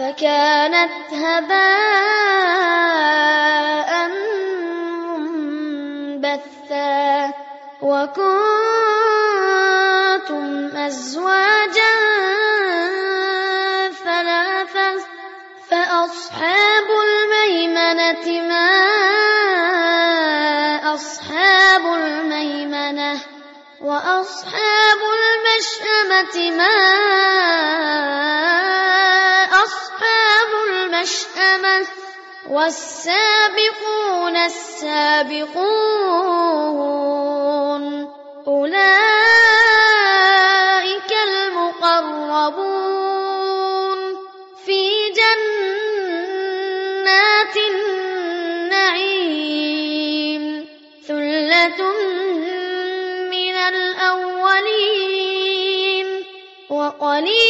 فكانت هباء منبثا وكنتم أزواجا ثلاثا فأصحاب الميمنة ما أصحاب الميمنة وأصحاب المشأمة ما أصحاب المشأمة والسابقون السابقون أولئك المقربون في جنات النعيم ثلة من الأولين وقليل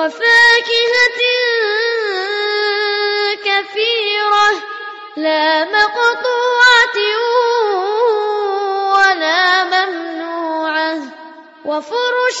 وفاكهة كثيرة لا مقطوعة ولا ممنوعة وفرش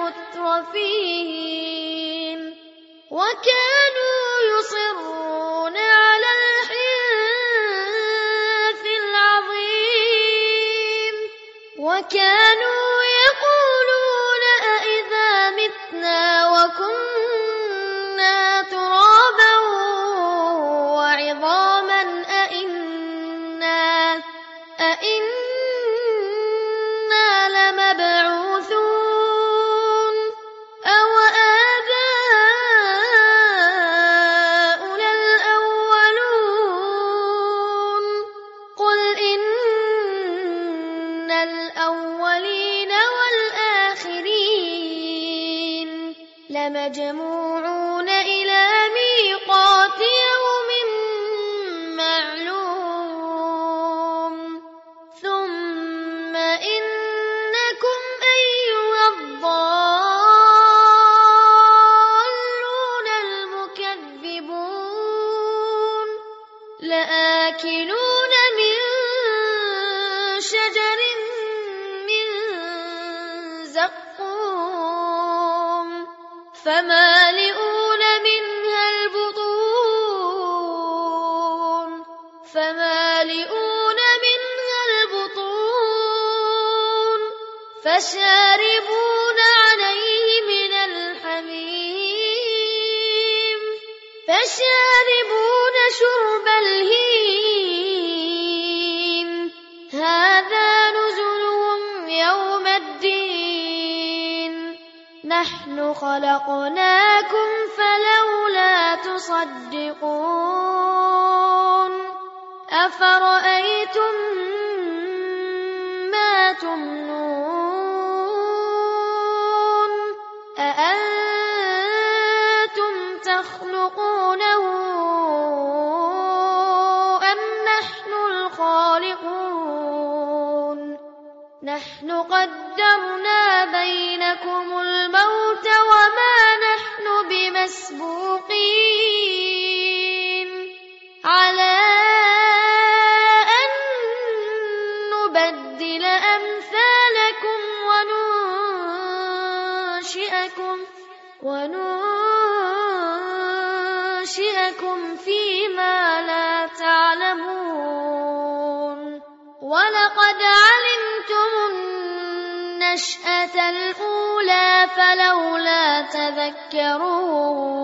مترفين وكانوا يصرون على الحنث العظيم. وكانوا لمجموعون إلى ميقات فمالئون منها البطون فمالئون منها البطون فشاربون عليه من الحميم فشاربون خلقناكم فلولا تصدقون أفرأيتم ما تمنون الأولى فلولا تذكرون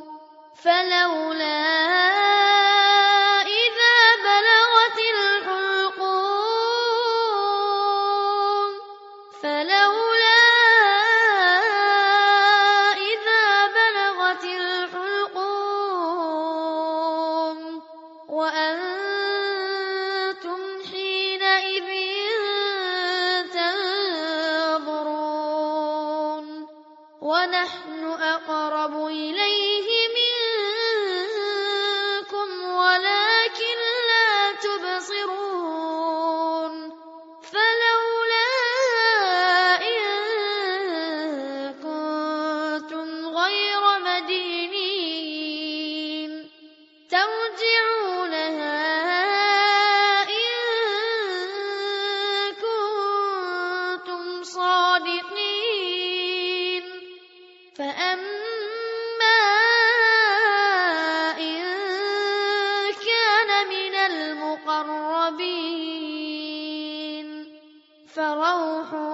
فلولا مدينين ترجعونها إن كنتم صادقين. فأما إن كان من المقربين فروح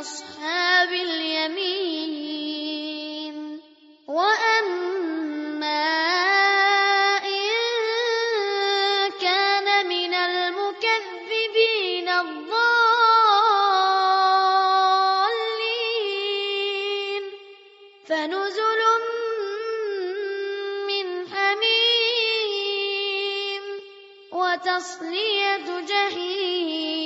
أصحاب اليمين. وأما إن كان من المكذبين الضالين. فنزل من حميم جحيم.